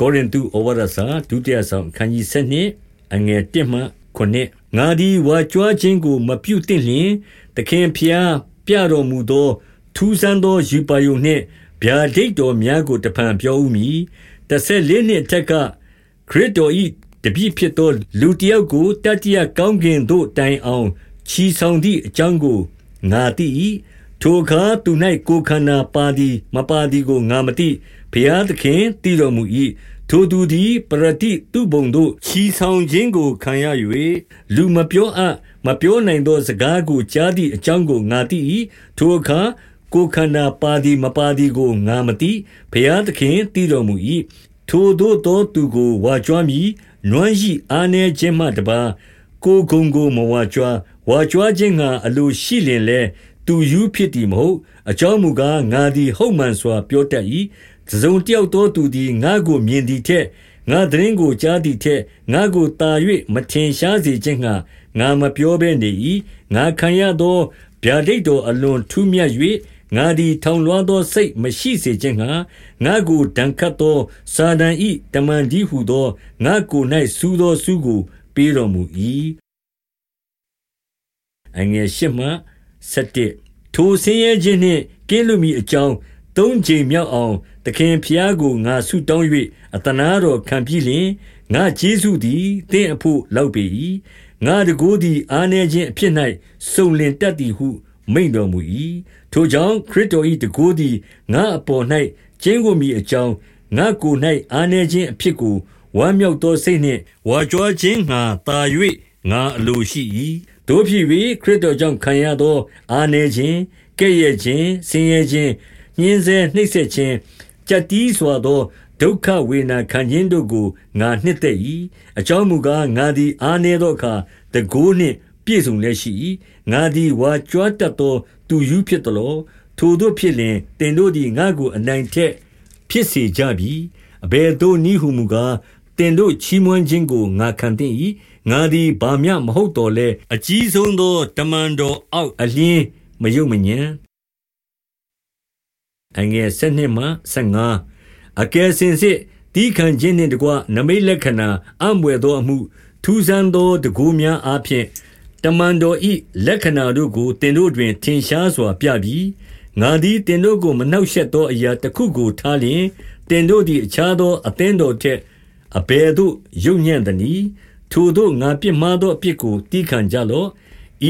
ကောရိန္သုဩဝါဒစာဒုတိယဆောင်အခန်းကြီး7အငယ်1မှ9ငါသည်ဝါကြွားခြင်းကို မပြုသင့်လျင်သခင်ဖျားပြတော်မူသော ထူးဆန်းသောယူပါယုန်နှင့်ဗျာဒိတ်တော်များကိုတဖန်ပြောဦးမည်14နှစ်ထက်ကခရစ်တော်၏တပည့်ဖြစ်သောလူတယောက်ကိုတတိယကောင်းကင်သို့တိုင်အောင်ချီဆောင်သည့်အကြောင်းကိုငါသိ၏ ထိုအခါသူ၌ကိုခန္ဓာပါသည်မပါသည်ကိုငါမသိဘုရားသခင်သိတော်မူ၏ထိုသူသည်ပရတိသူဘုံတို့ချီဆောင်ခြင်းကိုခံရ၍လူမပြောအပ်မပြောနိုင်သောစကားကိုကြားသည့်အကြောင်းကိုငါသိ၏ထိုအခါကိုခန္ဓာပါသည်မပါသည်ကိုငါမသိဘုရားသခင်သိတော်မူ၏ထိုတို့သောသူကိုဝါကြွားမည်နွမ်းရှိအာနေခြင်းမှတပါကိုဂုံကိုမဝါကြွားဝါကြွားခြင်းငါအလိုရှိလင်လဲ သူယူဖြစ်သည်မဟုတ် အကြောင်းမူကား ငါသည် ဟုတ်မှန်စွာ ပြောတတ်၏တစုံတယောက်သောသူသည် ငါကိုမြင်သည်ထက် ငါသတင်းကိုကြားသည်ထက် ငါကိုတာ၍မထင်ရှားစေခြင်းငှာငါမပြောဘဲနေ၏ငါခံရသော ဗျာဒိတ်တော်အလွန်ထူးမြတ်၍ငါသည် ထောင်လွှားသောစိတ်မရှိစေခြင်းငှာငါကို ဒဏ်ခတ်သော စာဒန်ဤတမန်ဒီဟုသော ငါကို၌စူးသောစူးကို ပေးတော်မူ၏အငယ်ရှိမှ7 ထိုဆင်းရဲခြင်းနှင့်ကင်းလွတ်မိအကြောင်းသုံးချိန်မြောက်အောင် သခင်ဖျားကိုငါဆုတောင်း၍အတနာတော်ခံပြီးလျှင်ငါဂျေစုသည်တင့်အဖို့လောက်ပေ၏ငါတကိုးသည်အာနေခြင်းအဖြစ်၌စုံလင်တတ်သည်ဟု မိန်တော်မူ၏ထိုကြောင့်ခရစ်တော်၏တကိုးသည်ငါအပေါ်၌ကျင်းကိုမိအကြောင်းငါကိုယ်၌အာနေခြင်းအဖြစ်ကိုဝမ်းမြောက်သောစိတ်နှင့်ဝါကြွားခြင်းငါတာ၍ငါအလိုရှိ၏ တို့ဖြစ်၍ခရစ်တော်ကြောင့်ခံရသော အာနေခြင်းကဲ့ရဲ့ခြင်းဆင်းရဲခြင်းညှင်းဆဲနှိပ်စက်ခြင်းကြက်တီးစွာသောဒုက္ခဝေဒနာခံခြင်းတို့ကိုငါနှစ်သက်၏အကြောင်းမူကားငါသည်အာနေသောအခါတကိုးနှင့်ပြည့်စုံလက်ရှိ၏ငါသည်ဝါကြွားတတ်သော သူယူဖြစ်တော်ထိုတို့ဖြစ်လျင်တင်တို့သည်ငါကိုအနိုင်ထက်ဖြစ်စေကြပြီအဘယ်သို့နည်းဟုမူကားတင်တို့ချီးမွမ်းခြင်းကိုငါခံသိ၏ငါ သည်ဗာမျှမဟုတ်တော်လဲအကြီးဆုံးသော တမန်တော်အောက်အလင်းမယုံမညံအငယ်7မှ15အကယ်စင်စစ်တီးခံခြင်းနှင့်တကွနမိတ်လက္ခဏာအံ့ဘွယ်သောအမှု ထူးဆန်းသောတကူများအားဖြင့်တမန်တော်ဤလက္ခဏာတို့ကိုတင်တို့တွင် ထင်ရှားစွာပြပြီးငါသည်တင်တို့ကိုမနှောက်ယှက်သောအရာတစ်ခုကိုထားလျင်တင်တို့သည်အခြားသောအသင်းတော်ထက်အဘယ်သို့ယုံညံ့သနည်း ထိုတို့ငါပြစ်မှားသောအပြစ်ကိုတီးခံကြလော့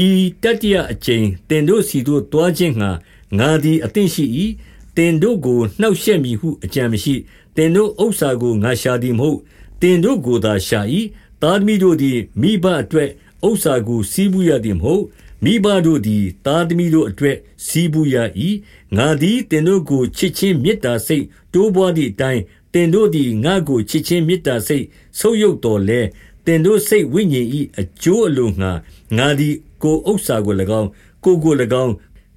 ဤတတ္တယအကျိန်တင်တို့စီတို့တွားခြင်းငှာငါသည်အသင့်ရှိ၏တင်တို့ကိုနှောက်ယှက်မည်ဟုအကြံမရှိတင်တို့ဥစ္စာကိုငါရှာသည်မဟုတ်တင်တို့ကိုသာရှာ၏သားသမီးတို့သည်မိဘအတွက်ဥစ္စာကိုစီးပူးရသည်မဟုတ်မိဘတို့သည်သားသမီးတို့အတွက်စီးပူးရ၏ငါသည်တင်တို့ကိုချစ်ချင်းမေတ္တာစိတ်တိုးပွားသည့်အတိုင်းတင်တို့သည်ငါကိုချစ်ချင်းမေတ္တာစိတ်ဆုပ်ယုပ်တော်လဲတ င်တို့စိတ်ဝိညာဉ်၏အကျိုးအလိုငှာငါသည် ကိုဥစ္စာကို၎င်းကိုကို၎င်း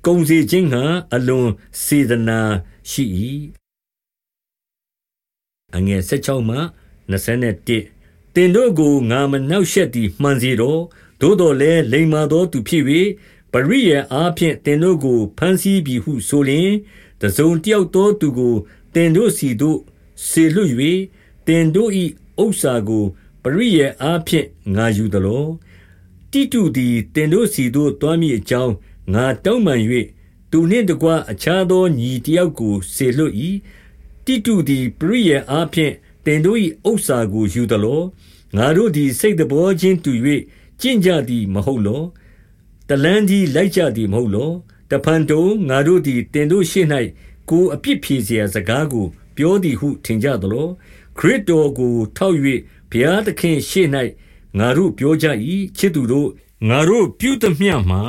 ကုံစေခြင်းငှာအလွန်စေတနာရှိ၏အငယ်16မှ21တင်တို့ကိုငါမနှောက်ယှက်သည်မှန်စေတော့သို့တော်လည်းလိမ္မာသောသူဖြစ်၍ပရိယအားဖြင့်တင်တို့ကိုဖန်ဆီးပြီဟုဆိုလျင်တစုံတယောက်သောသူကိုတင်တို့စီတို့ဆေလွတ်၍တင်တို့၏ဥစ္စာကို ပရိယေအားဖြင့်ငါယူသလောတိတုသည်တင်တို့စီတို့တွားမိအကြောင်းငါတောင်းပန်၍သူနှင့်တကွအခြားသောညီတယောက်ကိုဆေလွတ်၏တိတုသည်ပရိယေအားဖြင့်တင်တို့၏ဥစ္စာကိုယူသလောငါတို့သည်စိတ်တော်ချင်းတူ၍ကျင့်ကြသည်မဟုတ်လောတလန်းကြီးလိုက်ကြသည်မဟုတ်လောတဖန်တုံငါတို့သည်တင်တို့ရှေ့၌ကိုအပြစ်ဖြေเสียစကားကိုပြောသည်ဟုထင်ကြသလောခရစ်တော်ကိုထောက်၍ ဘုရားသခင်ရှေ့၌ငါတို့ပြောကြ၏ချစ်သူတို့ငါတို့ပြုသမျှမှာ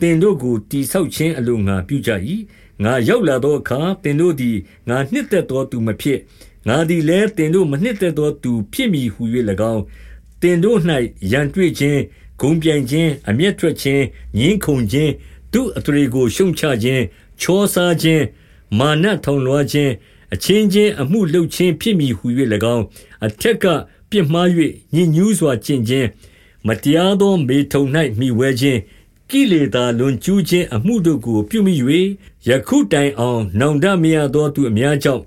သင်တို့ကိုတိဆောက်ခြင်းအလိုငါပြုကြ၏ငါရောက်လာသောအခါသင်တို့သည်ငါနှစ်သက်သောသူမဖြစ်ငါသည်လည်းသင်တို့မနှစ်သက်သောသူဖြစ်မည်ဟု၍၎င်းသင်တို့၌ရန်တွေ့ခြင်းဂုံပြိုင်ခြင်းအမျက်ထွက်ခြင်းငင်းခုန်ခြင်းသူအထရေကိုရှုံချခြင်းချောစားခြင်းမာနထုံလွှားခြင်းအချင်းချင်းအမှုလုပ်ခြင်းဖြစ်မည်ဟု၍၎င်းအထက်က ပြစ်မှား၍ညဉ့်ညူးစွာကျင့်ခြင်းမတရားသောမေထုံ၌မိဝဲခြင်းကိလေသာလွန်ကျူးခြင်းအမှုတို့ကို ပြုမိ၍ယခုတိုင်အောင် နောင်တမရသောသူအများကြောင့်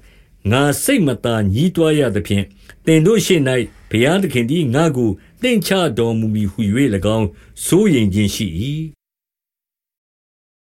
ငါစိတ်မသာညည်းတွားရသဖြင့်သင်တို့ရှေ့၌ဘုရားသခင်သည်ငါ့ကိုနှိမ့်ချတော်မူမည်ဟု၍၎င်းစိုးရိမ်ခြင်းရှိ၏